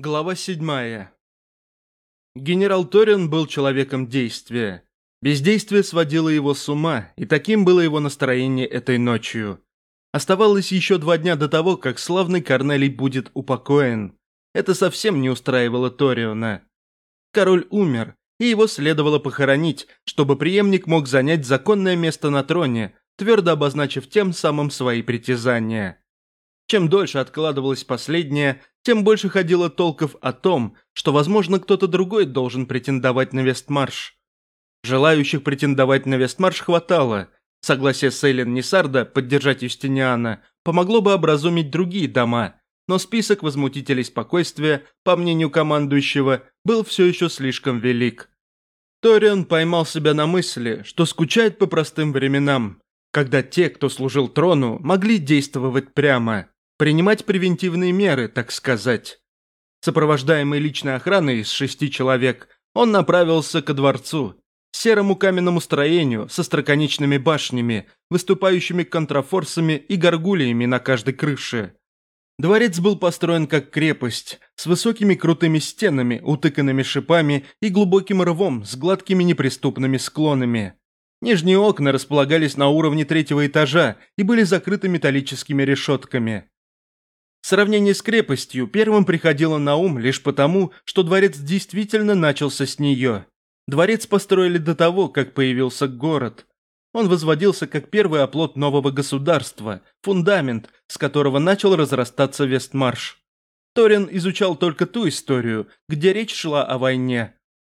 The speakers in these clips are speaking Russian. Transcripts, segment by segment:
Глава 7. Генерал Торин был человеком действия. Бездействие сводило его с ума, и таким было его настроение этой ночью. Оставалось еще два дня до того, как славный Корнелий будет упокоен. Это совсем не устраивало Ториона. Король умер, и его следовало похоронить, чтобы преемник мог занять законное место на троне, твердо обозначив тем самым свои притязания. Чем дольше откладывалось последнее, тем больше ходило толков о том, что, возможно, кто-то другой должен претендовать на Вестмарш. Желающих претендовать на Вестмарш хватало. Согласие Сейлен Несарда поддержать Юстиниана помогло бы образумить другие дома, но список возмутителей спокойствия, по мнению командующего, был все еще слишком велик. Ториан поймал себя на мысли, что скучает по простым временам, когда те, кто служил трону, могли действовать прямо принимать превентивные меры, так сказать. Сопровождаемый личной охраной из шести человек, он направился ко дворцу, серому каменному строению со строконечными башнями, выступающими контрафорсами и горгулиями на каждой крыше. Дворец был построен как крепость, с высокими крутыми стенами, утыканными шипами и глубоким рвом с гладкими неприступными склонами. Нижние окна располагались на уровне третьего этажа и были закрыты металлическими решетками. Сравнение с крепостью первым приходило на ум лишь потому, что дворец действительно начался с нее. Дворец построили до того, как появился город. Он возводился как первый оплот нового государства, фундамент, с которого начал разрастаться Вестмарш. Торин изучал только ту историю, где речь шла о войне.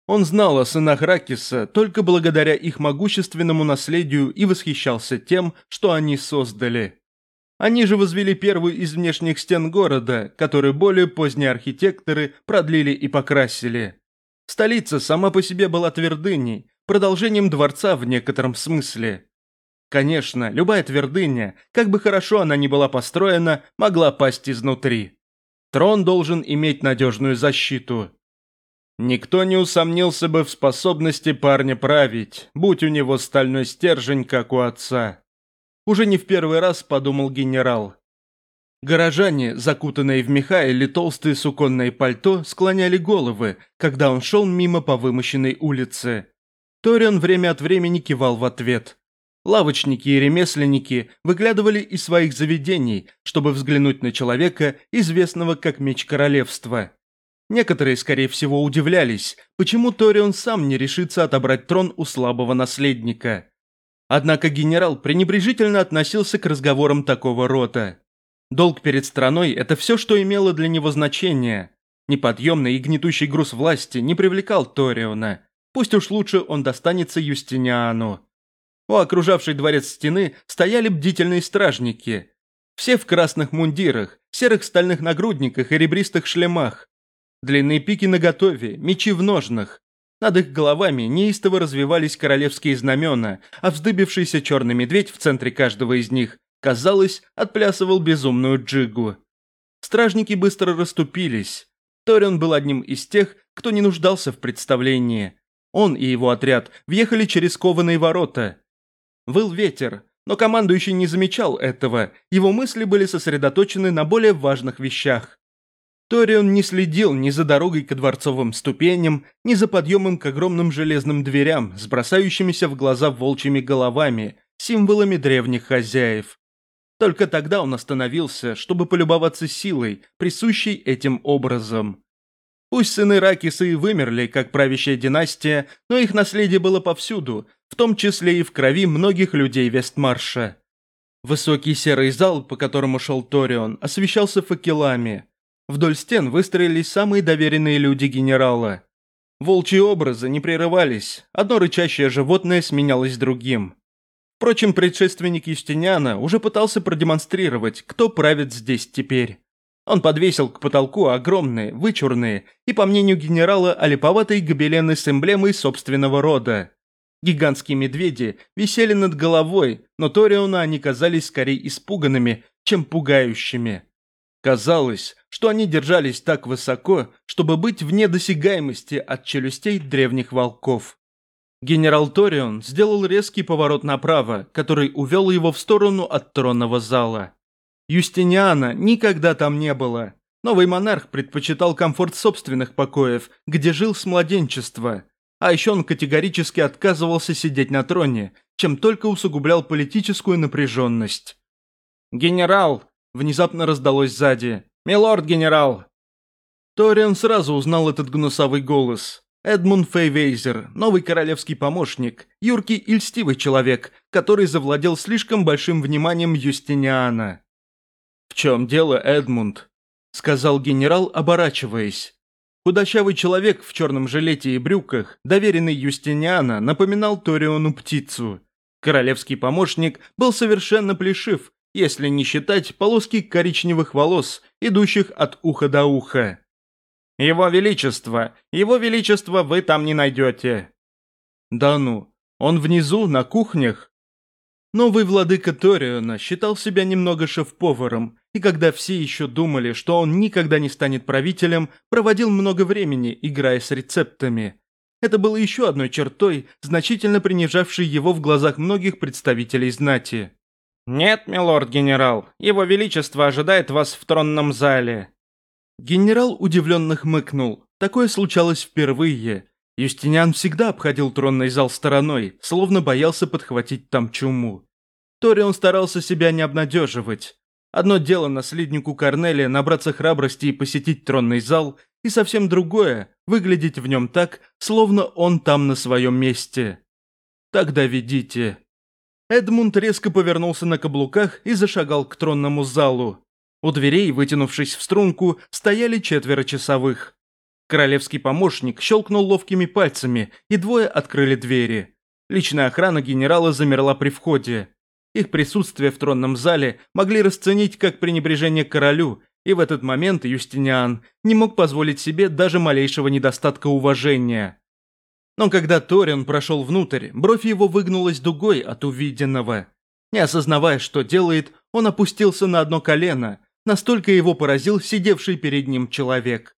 Он знал о сынах Ракиса только благодаря их могущественному наследию и восхищался тем, что они создали. Они же возвели первую из внешних стен города, которую более поздние архитекторы продлили и покрасили. Столица сама по себе была твердыней, продолжением дворца в некотором смысле. Конечно, любая твердыня, как бы хорошо она ни была построена, могла пасть изнутри. Трон должен иметь надежную защиту. Никто не усомнился бы в способности парня править, будь у него стальной стержень, как у отца. Уже не в первый раз подумал генерал. Горожане, закутанные в меха или толстые суконные пальто, склоняли головы, когда он шел мимо по вымощенной улице. Торион время от времени кивал в ответ. Лавочники и ремесленники выглядывали из своих заведений, чтобы взглянуть на человека, известного как меч королевства. Некоторые, скорее всего, удивлялись, почему Торион сам не решится отобрать трон у слабого наследника. Однако генерал пренебрежительно относился к разговорам такого рода. Долг перед страной – это все, что имело для него значение. Неподъемный и гнетущий груз власти не привлекал Ториона. Пусть уж лучше он достанется Юстиниану. У окружавшей дворец стены стояли бдительные стражники. Все в красных мундирах, серых стальных нагрудниках и ребристых шлемах. Длинные пики наготове, мечи в ножнах. Над их головами неистово развивались королевские знамена, а вздыбившийся черный медведь в центре каждого из них, казалось, отплясывал безумную джигу. Стражники быстро расступились. Торион был одним из тех, кто не нуждался в представлении. Он и его отряд въехали через кованые ворота. Выл ветер, но командующий не замечал этого, его мысли были сосредоточены на более важных вещах. Торион не следил ни за дорогой к дворцовым ступеням, ни за подъемом к огромным железным дверям с бросающимися в глаза волчьими головами, символами древних хозяев. Только тогда он остановился, чтобы полюбоваться силой, присущей этим образом. Пусть сыны Ракиса и вымерли, как правящая династия, но их наследие было повсюду, в том числе и в крови многих людей Вестмарша. Высокий серый зал, по которому шел Торион, освещался факелами – Вдоль стен выстроились самые доверенные люди генерала. Волчьи образы не прерывались, одно рычащее животное сменялось другим. Впрочем, предшественник Юстиниана уже пытался продемонстрировать, кто правит здесь теперь. Он подвесил к потолку огромные, вычурные и, по мнению генерала, олиповатые гобелены с эмблемой собственного рода. Гигантские медведи висели над головой, но Ториона они казались скорее испуганными, чем пугающими. Казалось, что они держались так высоко, чтобы быть вне досягаемости от челюстей древних волков. Генерал Торион сделал резкий поворот направо, который увел его в сторону от тронного зала. Юстиниана никогда там не было. Новый монарх предпочитал комфорт собственных покоев, где жил с младенчества. А еще он категорически отказывался сидеть на троне, чем только усугублял политическую напряженность. «Генерал!» Внезапно раздалось сзади. «Милорд-генерал!» Ториан сразу узнал этот гнусавый голос. Эдмунд Фейвейзер, новый королевский помощник, юркий и льстивый человек, который завладел слишком большим вниманием Юстиниана. «В чем дело, Эдмунд?» – сказал генерал, оборачиваясь. Худощавый человек в черном жилете и брюках, доверенный Юстиниана, напоминал Ториону птицу. Королевский помощник был совершенно плешив если не считать полоски коричневых волос, идущих от уха до уха. «Его Величество! Его Величество вы там не найдете!» «Да ну! Он внизу, на кухнях?» Новый владыка Ториона считал себя немного шеф-поваром, и когда все еще думали, что он никогда не станет правителем, проводил много времени, играя с рецептами. Это было еще одной чертой, значительно принижавшей его в глазах многих представителей знати. «Нет, милорд генерал, его величество ожидает вас в тронном зале». Генерал удивленно хмыкнул. Такое случалось впервые. Юстиниан всегда обходил тронный зал стороной, словно боялся подхватить там чуму. Торион старался себя не обнадеживать. Одно дело наследнику Корнелия набраться храбрости и посетить тронный зал, и совсем другое – выглядеть в нем так, словно он там на своем месте. «Тогда ведите», Эдмунд резко повернулся на каблуках и зашагал к тронному залу. У дверей, вытянувшись в струнку, стояли четверо часовых. Королевский помощник щелкнул ловкими пальцами, и двое открыли двери. Личная охрана генерала замерла при входе. Их присутствие в тронном зале могли расценить как пренебрежение к королю, и в этот момент Юстиниан не мог позволить себе даже малейшего недостатка уважения. Но когда Торин прошел внутрь, бровь его выгнулась дугой от увиденного. Не осознавая, что делает, он опустился на одно колено, настолько его поразил сидевший перед ним человек.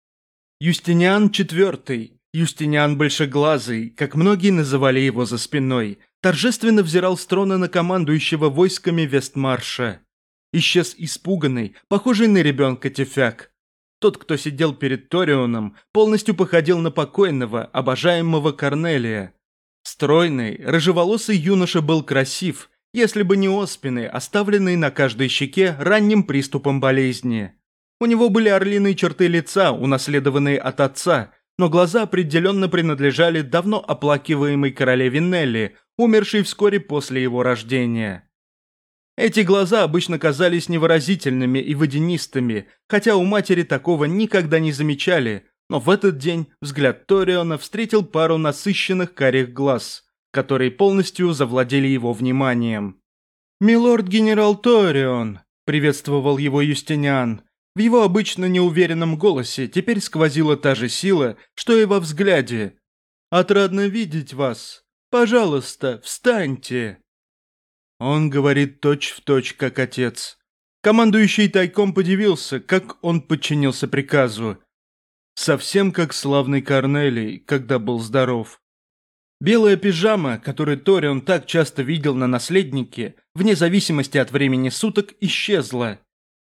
Юстиниан IV, Юстиниан Большеглазый, как многие называли его за спиной, торжественно взирал с трона на командующего войсками Вестмарша. Исчез испуганный, похожий на ребенка тефяк. Тот, кто сидел перед Торионом, полностью походил на покойного, обожаемого Корнелия. Стройный, рыжеволосый юноша был красив, если бы не оспины, оставленные на каждой щеке ранним приступом болезни. У него были орлиные черты лица, унаследованные от отца, но глаза определенно принадлежали давно оплакиваемой королеве Нелли, умершей вскоре после его рождения. Эти глаза обычно казались невыразительными и водянистыми, хотя у матери такого никогда не замечали, но в этот день взгляд Ториона встретил пару насыщенных карих глаз, которые полностью завладели его вниманием. «Милорд-генерал Торион», — приветствовал его Юстиниан, в его обычно неуверенном голосе теперь сквозила та же сила, что и во взгляде. «Отрадно видеть вас. Пожалуйста, встаньте!» Он говорит точь в точь, как отец. Командующий тайком подивился, как он подчинился приказу. Совсем как славный Корнелий, когда был здоров. Белая пижама, которую Торион так часто видел на наследнике, вне зависимости от времени суток, исчезла.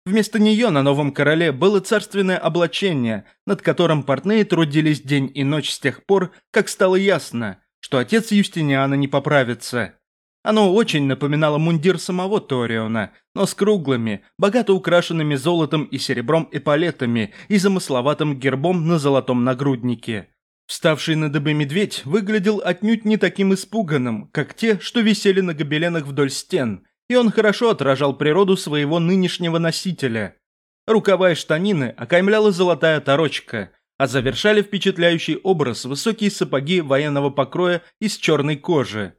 Вместо нее на новом короле было царственное облачение, над которым портные трудились день и ночь с тех пор, как стало ясно, что отец Юстиниана не поправится. Оно очень напоминало мундир самого Ториона, но с круглыми, богато украшенными золотом и серебром эполетами и замысловатым гербом на золотом нагруднике. Вставший на дыбы медведь выглядел отнюдь не таким испуганным, как те, что висели на гобеленах вдоль стен, и он хорошо отражал природу своего нынешнего носителя. Рукава и штанины окаймляла золотая торочка, а завершали впечатляющий образ высокие сапоги военного покроя из черной кожи.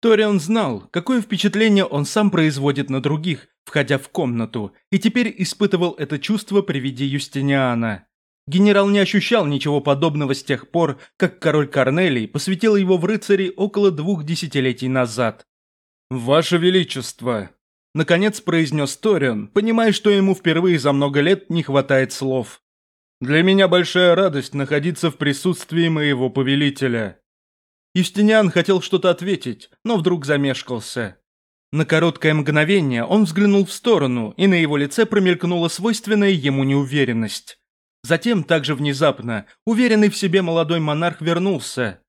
Ториан знал, какое впечатление он сам производит на других, входя в комнату, и теперь испытывал это чувство при виде Юстиниана. Генерал не ощущал ничего подобного с тех пор, как король Корнелий посвятил его в рыцари около двух десятилетий назад. «Ваше Величество!» – наконец произнес Ториан, понимая, что ему впервые за много лет не хватает слов. «Для меня большая радость находиться в присутствии моего повелителя». Юстиниан хотел что-то ответить, но вдруг замешкался. На короткое мгновение он взглянул в сторону, и на его лице промелькнула свойственная ему неуверенность. Затем, также внезапно, уверенный в себе молодой монарх вернулся.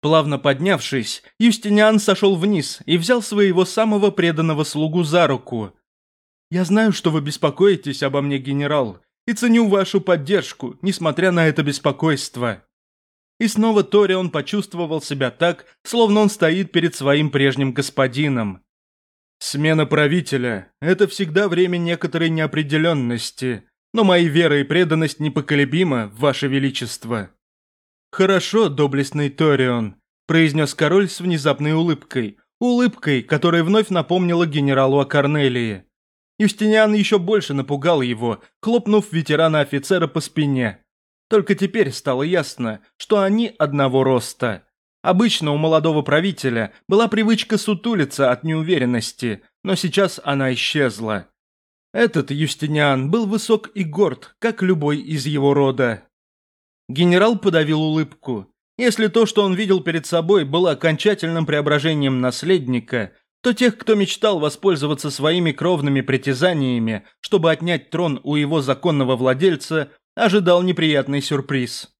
Плавно поднявшись, Юстиниан сошел вниз и взял своего самого преданного слугу за руку. «Я знаю, что вы беспокоитесь обо мне, генерал, и ценю вашу поддержку, несмотря на это беспокойство. И снова Торион почувствовал себя так, словно он стоит перед своим прежним господином. Смена правителя – это всегда время некоторой неопределенности, но мои вера и преданность непоколебима, ваше величество. «Хорошо, доблестный Торион», – произнес король с внезапной улыбкой, улыбкой, которая вновь напомнила генералу о Корнелии. Юстиниан еще больше напугал его, хлопнув ветерана-офицера по спине. Только теперь стало ясно, что они одного роста. Обычно у молодого правителя была привычка сутулиться от неуверенности, но сейчас она исчезла. Этот Юстиниан был высок и горд, как любой из его рода. Генерал подавил улыбку. Если то, что он видел перед собой, было окончательным преображением наследника, то тех, кто мечтал воспользоваться своими кровными притязаниями, чтобы отнять трон у его законного владельца, ожидал неприятный сюрприз.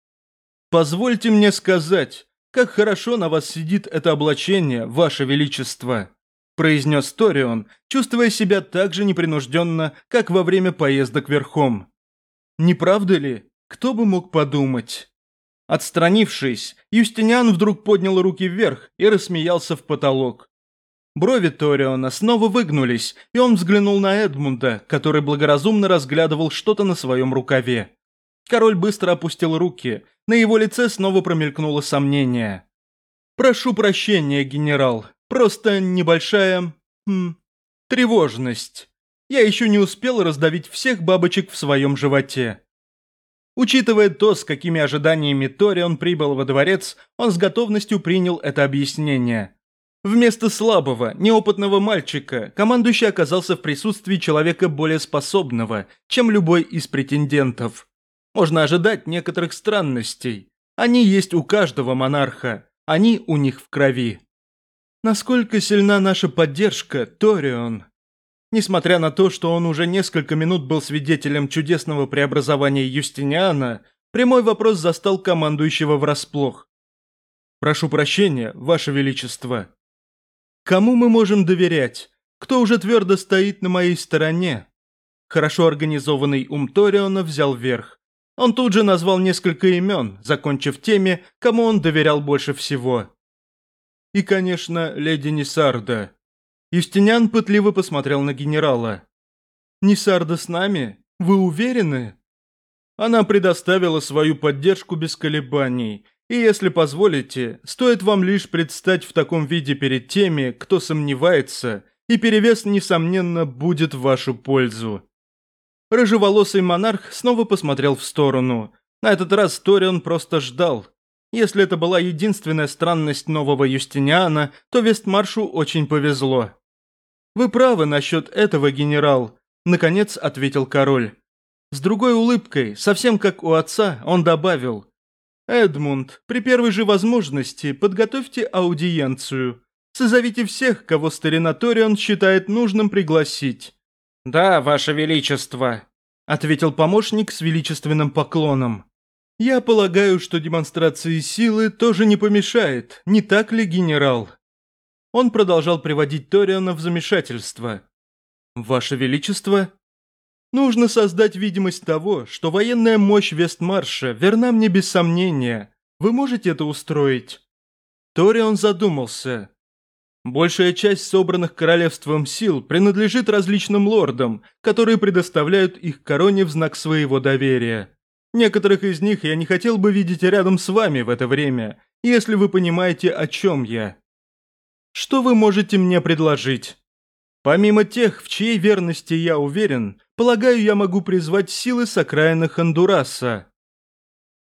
«Позвольте мне сказать, как хорошо на вас сидит это облачение, ваше величество», произнес Торион, чувствуя себя так же непринужденно, как во время поездок верхом. «Не правда ли? Кто бы мог подумать?» Отстранившись, Юстиниан вдруг поднял руки вверх и рассмеялся в потолок. Брови Ториона снова выгнулись, и он взглянул на Эдмунда, который благоразумно разглядывал что-то на своем рукаве. Король быстро опустил руки, на его лице снова промелькнуло сомнение. «Прошу прощения, генерал, просто небольшая... Хм, тревожность. Я еще не успел раздавить всех бабочек в своем животе». Учитывая то, с какими ожиданиями Тори он прибыл во дворец, он с готовностью принял это объяснение. Вместо слабого, неопытного мальчика, командующий оказался в присутствии человека более способного, чем любой из претендентов – можно ожидать некоторых странностей. Они есть у каждого монарха, они у них в крови. Насколько сильна наша поддержка, Торион? Несмотря на то, что он уже несколько минут был свидетелем чудесного преобразования Юстиниана, прямой вопрос застал командующего врасплох. «Прошу прощения, Ваше Величество». «Кому мы можем доверять? Кто уже твердо стоит на моей стороне?» Хорошо организованный ум Ториона взял верх. Он тут же назвал несколько имен, закончив теми, кому он доверял больше всего. И, конечно, леди Нисарда. Евстинян пытливо посмотрел на генерала. Нисарда с нами? Вы уверены?» Она предоставила свою поддержку без колебаний, и, если позволите, стоит вам лишь предстать в таком виде перед теми, кто сомневается, и перевес, несомненно, будет в вашу пользу. Рыжеволосый монарх снова посмотрел в сторону. На этот раз Торион просто ждал. Если это была единственная странность нового Юстиниана, то Вестмаршу очень повезло. «Вы правы насчет этого, генерал», – наконец ответил король. С другой улыбкой, совсем как у отца, он добавил. «Эдмунд, при первой же возможности подготовьте аудиенцию. Созовите всех, кого старина Торион считает нужным пригласить. «Да, Ваше Величество», – ответил помощник с величественным поклоном. «Я полагаю, что демонстрации силы тоже не помешает, не так ли, генерал?» Он продолжал приводить Ториана в замешательство. «Ваше Величество?» «Нужно создать видимость того, что военная мощь Вестмарша верна мне без сомнения. Вы можете это устроить?» Торион задумался. Большая часть собранных королевством сил принадлежит различным лордам, которые предоставляют их короне в знак своего доверия. Некоторых из них я не хотел бы видеть рядом с вами в это время, если вы понимаете, о чем я. Что вы можете мне предложить? Помимо тех, в чьей верности я уверен, полагаю, я могу призвать силы с окраины Хондураса.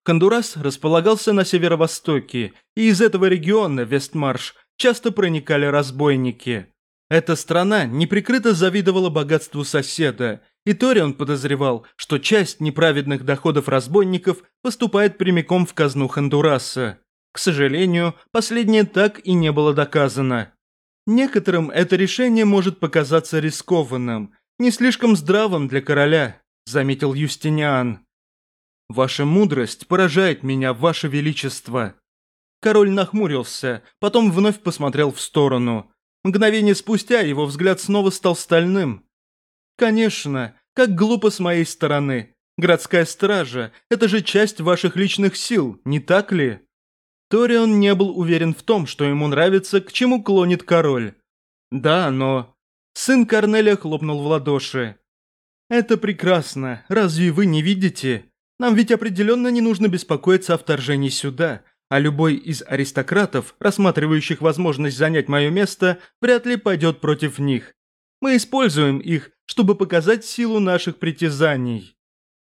Хондурас располагался на северо-востоке, и из этого региона Вестмарш – часто проникали разбойники. Эта страна неприкрыто завидовала богатству соседа, и Торион подозревал, что часть неправедных доходов разбойников поступает прямиком в казну Хондураса. К сожалению, последнее так и не было доказано. Некоторым это решение может показаться рискованным, не слишком здравым для короля, заметил Юстиниан. «Ваша мудрость поражает меня, ваше величество», Король нахмурился, потом вновь посмотрел в сторону. Мгновение спустя его взгляд снова стал стальным. «Конечно, как глупо с моей стороны. Городская стража – это же часть ваших личных сил, не так ли?» Торион не был уверен в том, что ему нравится, к чему клонит король. «Да, но...» Сын Корнелия хлопнул в ладоши. «Это прекрасно. Разве вы не видите? Нам ведь определенно не нужно беспокоиться о вторжении сюда а любой из аристократов, рассматривающих возможность занять мое место, вряд ли пойдет против них. Мы используем их, чтобы показать силу наших притязаний.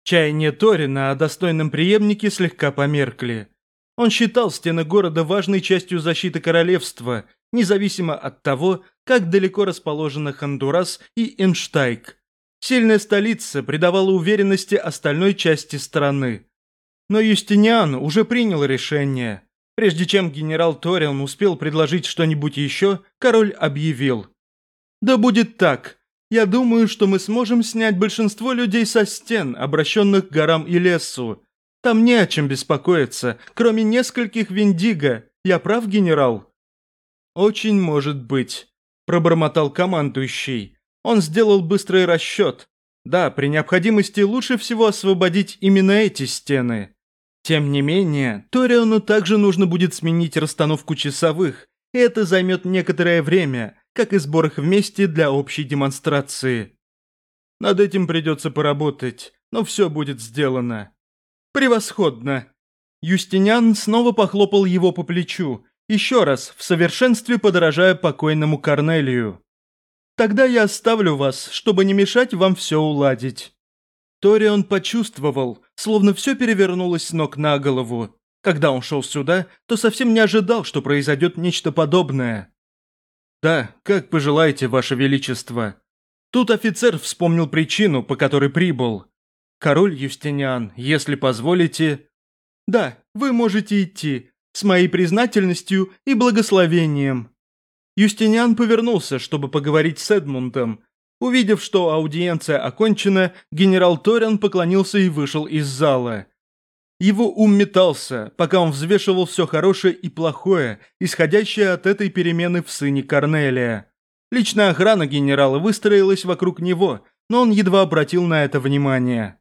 Чаяния Торина о достойном преемнике слегка померкли. Он считал стены города важной частью защиты королевства, независимо от того, как далеко расположены Хондурас и Энштайк. Сильная столица придавала уверенности остальной части страны. Но Юстиниан уже принял решение. Прежде чем генерал Ториан успел предложить что-нибудь еще, король объявил. «Да будет так. Я думаю, что мы сможем снять большинство людей со стен, обращенных к горам и лесу. Там не о чем беспокоиться, кроме нескольких Виндиго. Я прав, генерал?» «Очень может быть», – пробормотал командующий. Он сделал быстрый расчет. Да, при необходимости лучше всего освободить именно эти стены. Тем не менее, Ториону также нужно будет сменить расстановку часовых, и это займет некоторое время, как и сбор их вместе для общей демонстрации. Над этим придется поработать, но все будет сделано. Превосходно! Юстиниан снова похлопал его по плечу, еще раз в совершенстве подражая покойному Корнелию. Тогда я оставлю вас, чтобы не мешать вам все уладить». Торион почувствовал, словно все перевернулось с ног на голову. Когда он шел сюда, то совсем не ожидал, что произойдет нечто подобное. «Да, как пожелаете, Ваше Величество». Тут офицер вспомнил причину, по которой прибыл. «Король Юстиниан, если позволите...» «Да, вы можете идти, с моей признательностью и благословением», Юстиниан повернулся, чтобы поговорить с Эдмунтом. Увидев, что аудиенция окончена, генерал Ториан поклонился и вышел из зала. Его ум метался, пока он взвешивал все хорошее и плохое, исходящее от этой перемены в сыне Корнелия. Личная охрана генерала выстроилась вокруг него, но он едва обратил на это внимание.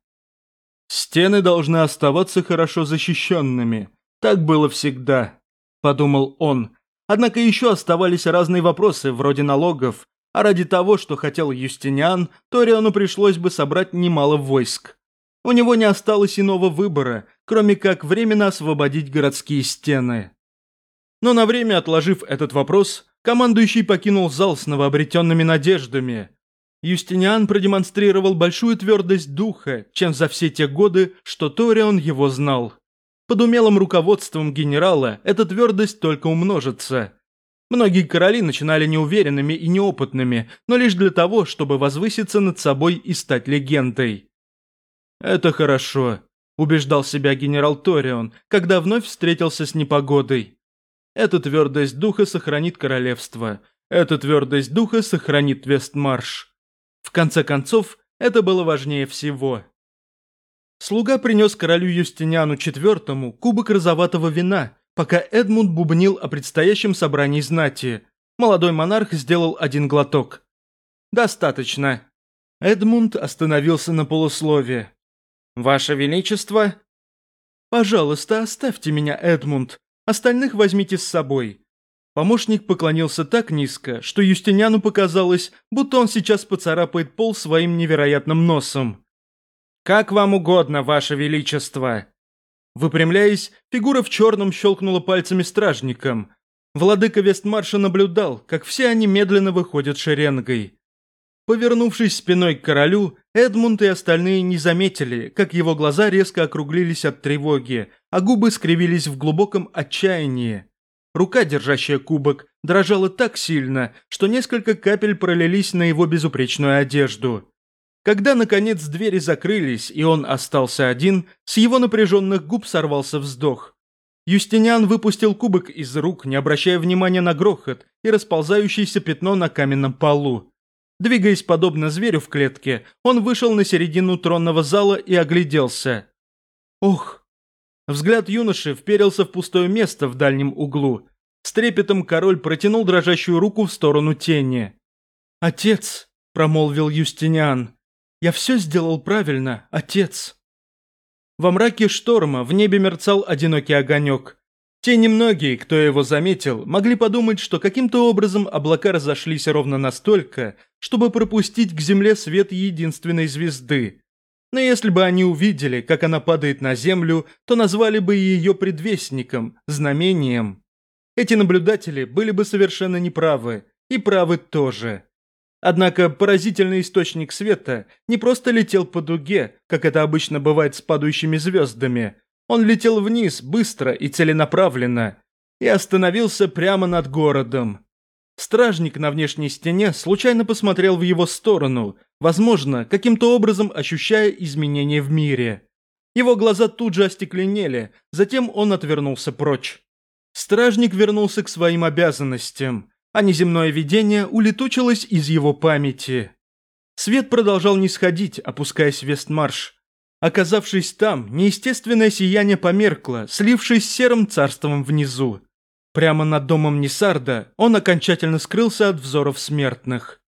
«Стены должны оставаться хорошо защищенными. Так было всегда», – подумал он, Однако еще оставались разные вопросы, вроде налогов, а ради того, что хотел Юстиниан, Ториану пришлось бы собрать немало войск. У него не осталось иного выбора, кроме как временно освободить городские стены. Но на время отложив этот вопрос, командующий покинул зал с новообретенными надеждами. Юстиниан продемонстрировал большую твердость духа, чем за все те годы, что Торион его знал. Под умелым руководством генерала эта твердость только умножится. Многие короли начинали неуверенными и неопытными, но лишь для того, чтобы возвыситься над собой и стать легендой. «Это хорошо», – убеждал себя генерал Торион, когда вновь встретился с непогодой. «Эта твердость духа сохранит королевство. Эта твердость духа сохранит Вестмарш». В конце концов, это было важнее всего. Слуга принес королю Юстиниану IV кубок розоватого вина, пока Эдмунд бубнил о предстоящем собрании знати. Молодой монарх сделал один глоток. «Достаточно». Эдмунд остановился на полуслове. «Ваше Величество?» «Пожалуйста, оставьте меня, Эдмунд. Остальных возьмите с собой». Помощник поклонился так низко, что Юстиниану показалось, будто он сейчас поцарапает пол своим невероятным носом. «Как вам угодно, ваше величество!» Выпрямляясь, фигура в черном щелкнула пальцами стражником. Владыка Вестмарша наблюдал, как все они медленно выходят шеренгой. Повернувшись спиной к королю, Эдмунд и остальные не заметили, как его глаза резко округлились от тревоги, а губы скривились в глубоком отчаянии. Рука, держащая кубок, дрожала так сильно, что несколько капель пролились на его безупречную одежду. Когда, наконец, двери закрылись, и он остался один, с его напряженных губ сорвался вздох. Юстиниан выпустил кубок из рук, не обращая внимания на грохот и расползающееся пятно на каменном полу. Двигаясь подобно зверю в клетке, он вышел на середину тронного зала и огляделся. Ох! Взгляд юноши вперился в пустое место в дальнем углу. С трепетом король протянул дрожащую руку в сторону тени. «Отец!» – промолвил Юстиниан – я все сделал правильно, отец. Во мраке шторма в небе мерцал одинокий огонек. Те немногие, кто его заметил, могли подумать, что каким-то образом облака разошлись ровно настолько, чтобы пропустить к земле свет единственной звезды. Но если бы они увидели, как она падает на землю, то назвали бы ее предвестником, знамением. Эти наблюдатели были бы совершенно неправы, и правы тоже. Однако поразительный источник света не просто летел по дуге, как это обычно бывает с падающими звездами. Он летел вниз, быстро и целенаправленно, и остановился прямо над городом. Стражник на внешней стене случайно посмотрел в его сторону, возможно, каким-то образом ощущая изменения в мире. Его глаза тут же остекленели, затем он отвернулся прочь. Стражник вернулся к своим обязанностям а неземное видение улетучилось из его памяти. Свет продолжал не сходить, опускаясь в Вестмарш. Оказавшись там, неестественное сияние померкло, слившись с серым царством внизу. Прямо над домом Несарда он окончательно скрылся от взоров смертных.